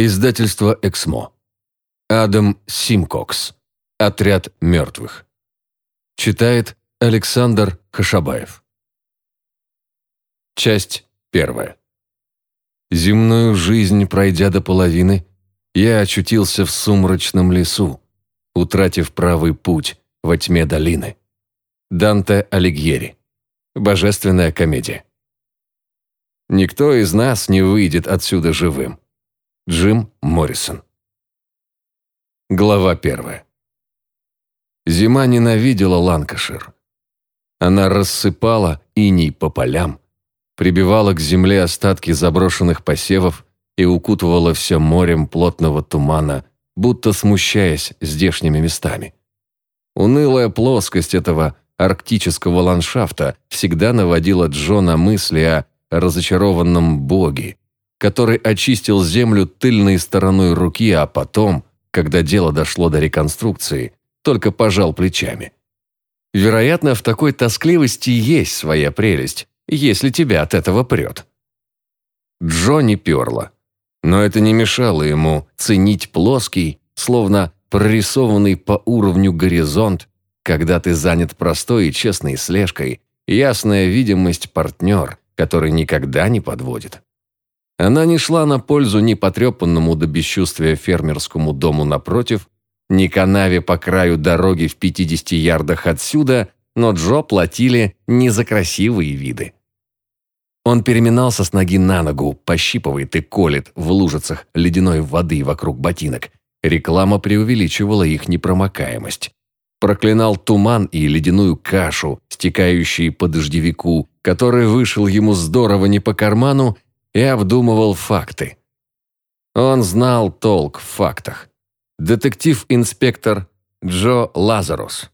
Издательство «Эксмо». Адам Симкокс. Отряд мертвых. Читает Александр Хашабаев. Часть первая. Земную жизнь пройдя до половины, я очутился в сумрачном лесу, утратив правый путь во тьме долины. Данте Алигьери. Божественная комедия. Никто из нас не выйдет отсюда живым. Джим Моррисон. Глава первая. Зима ненавидела Ланкашир. Она рассыпала иней по полям, прибивала к земле остатки заброшенных посевов и укутывала все морем плотного тумана, будто смущаясь здешними местами. Унылая плоскость этого арктического ландшафта всегда наводила Джо на мысли о разочарованном боге, который очистил землю тыльной стороной руки, а потом, когда дело дошло до реконструкции, только пожал плечами. Вероятно, в такой тоскливости есть своя прелесть, если тебя от этого прет. Джо не перло, но это не мешало ему ценить плоский, словно прорисованный по уровню горизонт, когда ты занят простой и честной слежкой, ясная видимость партнер, который никогда не подводит. Она не шла на пользу ни потрепанному до бесчувствия фермерскому дому напротив, ни канаве по краю дороги в 50 ярдах отсюда, но Джо платили не за красивые виды. Он переминался с ноги на ногу, пощипывает и колет в лужицах ледяной воды вокруг ботинок. Реклама преувеличивала их непромокаемость. Проклинал туман и ледяную кашу, стекающие по дождевику, который вышел ему здорово не по карману и обдумывал факты. Он знал толк в фактах. Детектив-инспектор Джо Лазарус.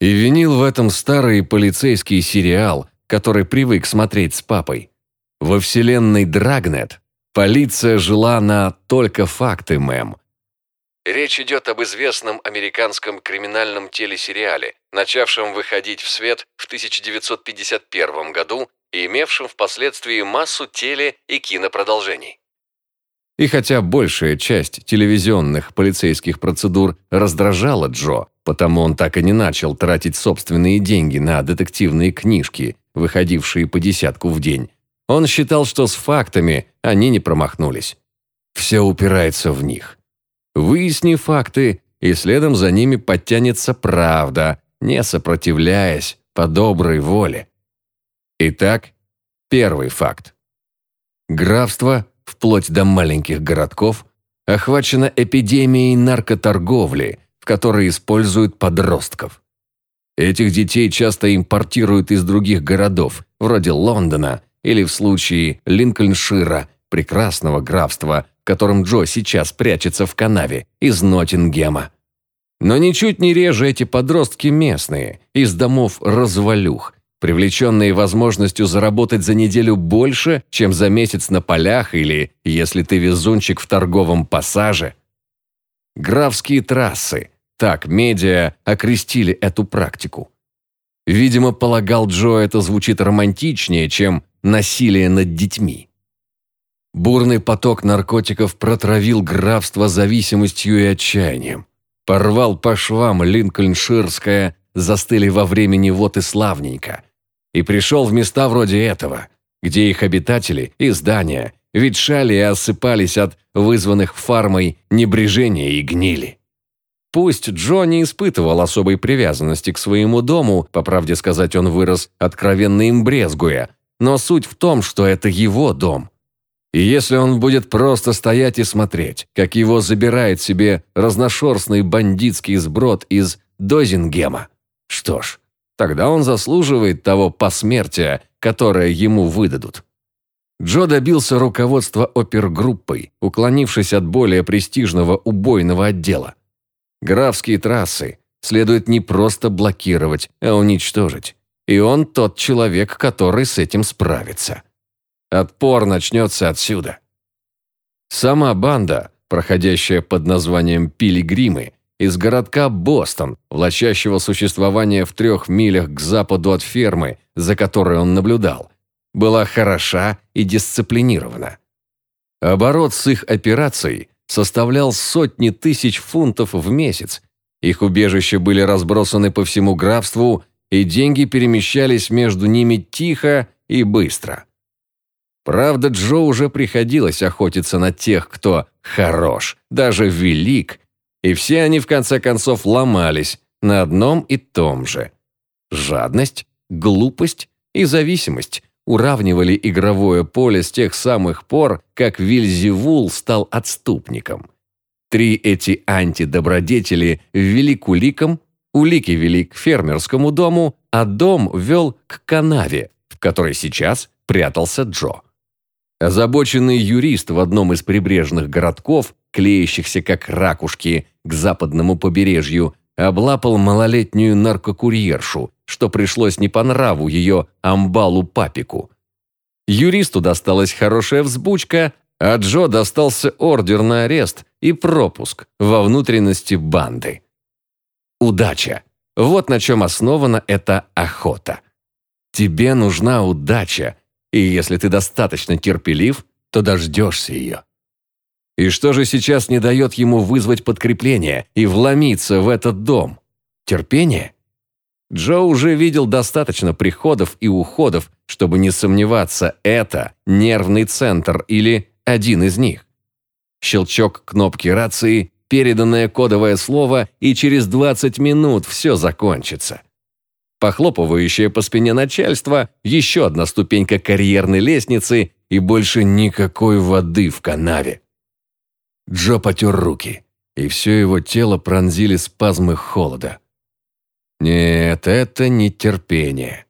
И винил в этом старый полицейский сериал, который привык смотреть с папой. Во вселенной Драгнет полиция жила на «только факты, мэм». Речь идет об известном американском криминальном телесериале, начавшем выходить в свет в 1951 году имевшим впоследствии массу теле- и кинопродолжений. И хотя большая часть телевизионных полицейских процедур раздражала Джо, потому он так и не начал тратить собственные деньги на детективные книжки, выходившие по десятку в день, он считал, что с фактами они не промахнулись. Все упирается в них. Выясни факты, и следом за ними подтянется правда, не сопротивляясь по доброй воле. Итак, первый факт. Графство, вплоть до маленьких городков, охвачено эпидемией наркоторговли, в которой используют подростков. Этих детей часто импортируют из других городов, вроде Лондона или в случае Линкольншира, прекрасного графства, в котором Джо сейчас прячется в канаве, из Ноттингема. Но ничуть не реже эти подростки местные, из домов развалюх, привлеченные возможностью заработать за неделю больше, чем за месяц на полях или, если ты везунчик в торговом пассаже. Графские трассы, так медиа окрестили эту практику. Видимо, полагал Джо, это звучит романтичнее, чем насилие над детьми. Бурный поток наркотиков протравил графство зависимостью и отчаянием. Порвал по швам Линкольнширское, застыли во времени вот и славненько – и пришел в места вроде этого, где их обитатели и здания ветшали и осыпались от вызванных фармой небрежения и гнили. Пусть Джо не испытывал особой привязанности к своему дому, по правде сказать, он вырос откровенно им брезгуя, но суть в том, что это его дом. И если он будет просто стоять и смотреть, как его забирает себе разношерстный бандитский сброд из Дозингема, что ж, Тогда он заслуживает того посмертия, которое ему выдадут. Джо добился руководства опергруппой, уклонившись от более престижного убойного отдела. Графские трассы следует не просто блокировать, а уничтожить. И он тот человек, который с этим справится. Отпор начнется отсюда. Сама банда, проходящая под названием «Пилигримы», из городка Бостон, влачащего существование в трех милях к западу от фермы, за которой он наблюдал, была хороша и дисциплинирована. Оборот с их операцией составлял сотни тысяч фунтов в месяц. Их убежища были разбросаны по всему графству, и деньги перемещались между ними тихо и быстро. Правда, Джо уже приходилось охотиться на тех, кто хорош, даже велик, и все они в конце концов ломались на одном и том же. Жадность, глупость и зависимость уравнивали игровое поле с тех самых пор, как Вильзевул стал отступником. Три эти антидобродетели ввели к уликам, улики вели к фермерскому дому, а дом вел к канаве, в которой сейчас прятался Джо. Озабоченный юрист в одном из прибрежных городков, клеящихся как ракушки к западному побережью, облапал малолетнюю наркокурьершу, что пришлось не по нраву ее амбалу-папику. Юристу досталась хорошая взбучка, а Джо достался ордер на арест и пропуск во внутренности банды. Удача. Вот на чем основана эта охота. Тебе нужна удача, и если ты достаточно терпелив, то дождешься ее. И что же сейчас не дает ему вызвать подкрепление и вломиться в этот дом? Терпение? Джо уже видел достаточно приходов и уходов, чтобы не сомневаться, это нервный центр или один из них. Щелчок кнопки рации, переданное кодовое слово, и через 20 минут все закончится. Похлопывающее по спине начальство, еще одна ступенька карьерной лестницы и больше никакой воды в канаве. Джо потер руки, и все его тело пронзили спазмы холода. Нет, это не терпение.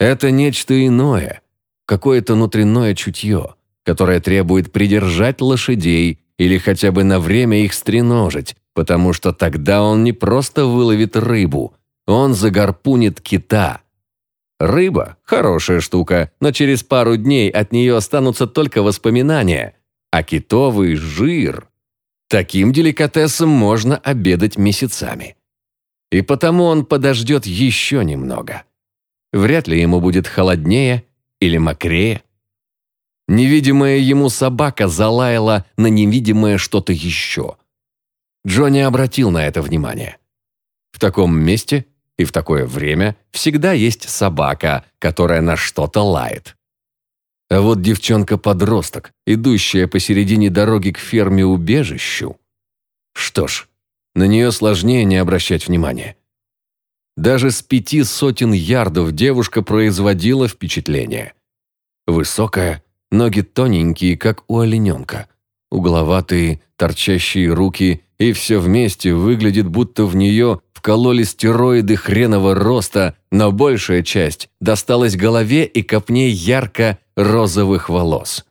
Это нечто иное, какое-то внутреннее чутье, которое требует придержать лошадей или хотя бы на время их стреножить, потому что тогда он не просто выловит рыбу, он загарпунит кита. Рыба – хорошая штука, но через пару дней от нее останутся только воспоминания, а китовый жир – таким деликатесом можно обедать месяцами. И потому он подождет еще немного. Вряд ли ему будет холоднее или мокрее. Невидимая ему собака залаяла на невидимое что-то еще. Джонни обратил на это внимание. В таком месте и в такое время всегда есть собака, которая на что-то лает. А вот девчонка-подросток, идущая посередине дороги к ферме-убежищу. Что ж, на нее сложнее не обращать внимания. Даже с пяти сотен ярдов девушка производила впечатление. Высокая, ноги тоненькие, как у олененка, угловатые, торчащие руки, и все вместе выглядит, будто в нее вкололи стероиды хренового роста, но большая часть досталась голове и копне ярко-розовых волос.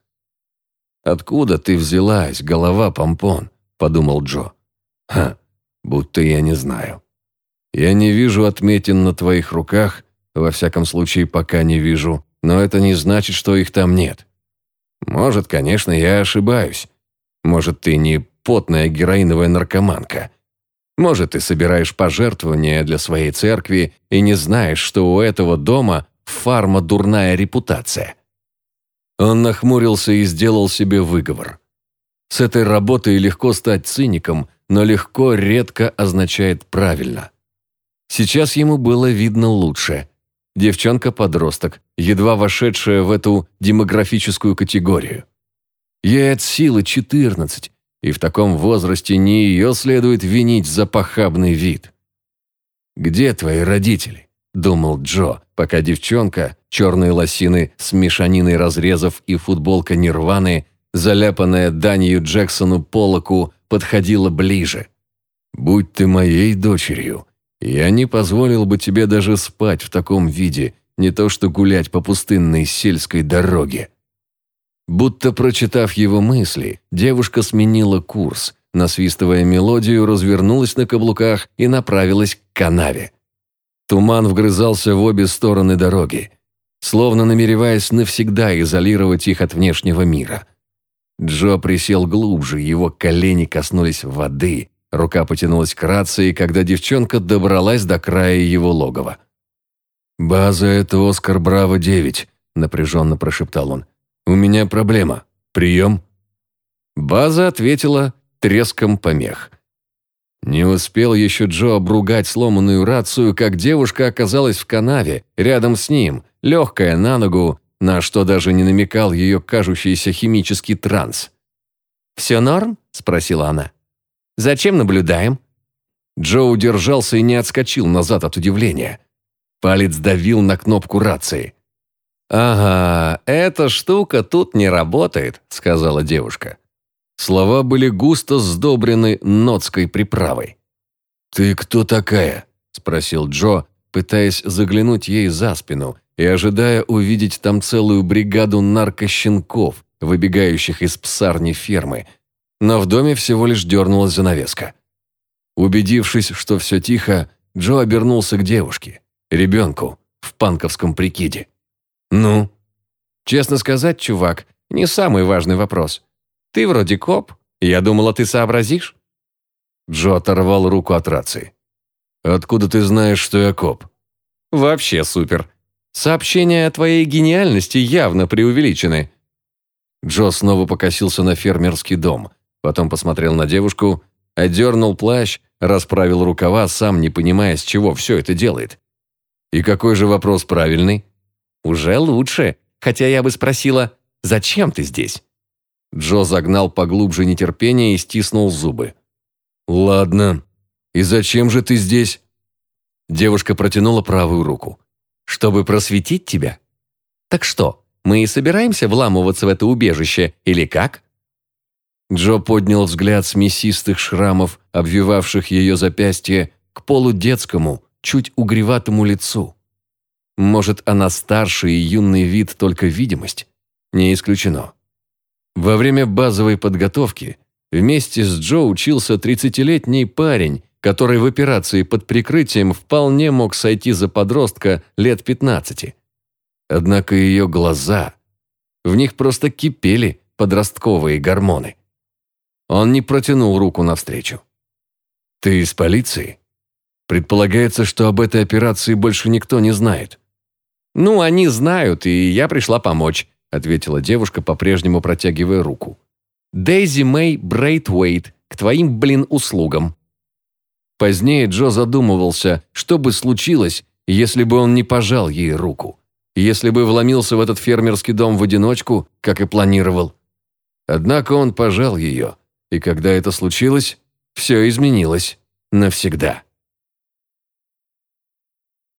«Откуда ты взялась, голова-помпон?» – подумал Джо. «Ха, будто я не знаю. Я не вижу отметин на твоих руках, во всяком случае пока не вижу, но это не значит, что их там нет. Может, конечно, я ошибаюсь. Может, ты не потная героиновая наркоманка. Может, ты собираешь пожертвования для своей церкви и не знаешь, что у этого дома фарма дурная репутация. Он нахмурился и сделал себе выговор. С этой работой легко стать циником, но легко редко означает правильно. Сейчас ему было видно лучше. Девчонка-подросток, едва вошедшая в эту демографическую категорию. Ей от силы 14, и в таком возрасте не ее следует винить за похабный вид. «Где твои родители?» – думал Джо, пока девчонка, черные лосины с мешаниной разрезов и футболка Нирваны, заляпанная Данию Джексону Полоку, подходила ближе. «Будь ты моей дочерью, я не позволил бы тебе даже спать в таком виде, не то что гулять по пустынной сельской дороге». Будто прочитав его мысли, девушка сменила курс, насвистывая мелодию, развернулась на каблуках и направилась к канаве. Туман вгрызался в обе стороны дороги, словно намереваясь навсегда изолировать их от внешнего мира. Джо присел глубже, его колени коснулись воды, рука потянулась к рации, когда девчонка добралась до края его логова. «База — это Оскар Браво-9», — напряженно прошептал он. «У меня проблема. Прием?» База ответила треском помех. Не успел еще Джо обругать сломанную рацию, как девушка оказалась в канаве, рядом с ним, легкая на ногу, на что даже не намекал ее кажущийся химический транс. «Все норм?» – спросила она. «Зачем наблюдаем?» Джо удержался и не отскочил назад от удивления. Палец давил на кнопку рации. «Ага, эта штука тут не работает», – сказала девушка. Слова были густо сдобрены нотской приправой. «Ты кто такая?» – спросил Джо, пытаясь заглянуть ей за спину и ожидая увидеть там целую бригаду наркощенков, выбегающих из псарни фермы. Но в доме всего лишь дернулась занавеска. Убедившись, что все тихо, Джо обернулся к девушке, ребенку, в панковском прикиде. «Ну?» «Честно сказать, чувак, не самый важный вопрос. Ты вроде коп, я думала, ты сообразишь». Джо оторвал руку от рации. «Откуда ты знаешь, что я коп?» «Вообще супер. Сообщения о твоей гениальности явно преувеличены». Джо снова покосился на фермерский дом, потом посмотрел на девушку, одернул плащ, расправил рукава, сам не понимая, с чего все это делает. «И какой же вопрос правильный?» «Уже лучше, хотя я бы спросила, зачем ты здесь?» Джо загнал поглубже нетерпение и стиснул зубы. «Ладно. И зачем же ты здесь?» Девушка протянула правую руку. «Чтобы просветить тебя? Так что, мы и собираемся вламываться в это убежище, или как?» Джо поднял взгляд с мясистых шрамов, обвивавших ее запястье, к полудетскому, чуть угреватому лицу. Может, она старше и юный вид только видимость? Не исключено. Во время базовой подготовки вместе с Джо учился 30-летний парень, который в операции под прикрытием вполне мог сойти за подростка лет 15. Однако ее глаза, в них просто кипели подростковые гормоны. Он не протянул руку навстречу. «Ты из полиции?» Предполагается, что об этой операции больше никто не знает. «Ну, они знают, и я пришла помочь ответила девушка, по-прежнему протягивая руку. «Дейзи Мэй Брейтвейт, к твоим, блин, услугам». Позднее Джо задумывался, что бы случилось, если бы он не пожал ей руку, если бы вломился в этот фермерский дом в одиночку, как и планировал. Однако он пожал ее, и когда это случилось, все изменилось навсегда.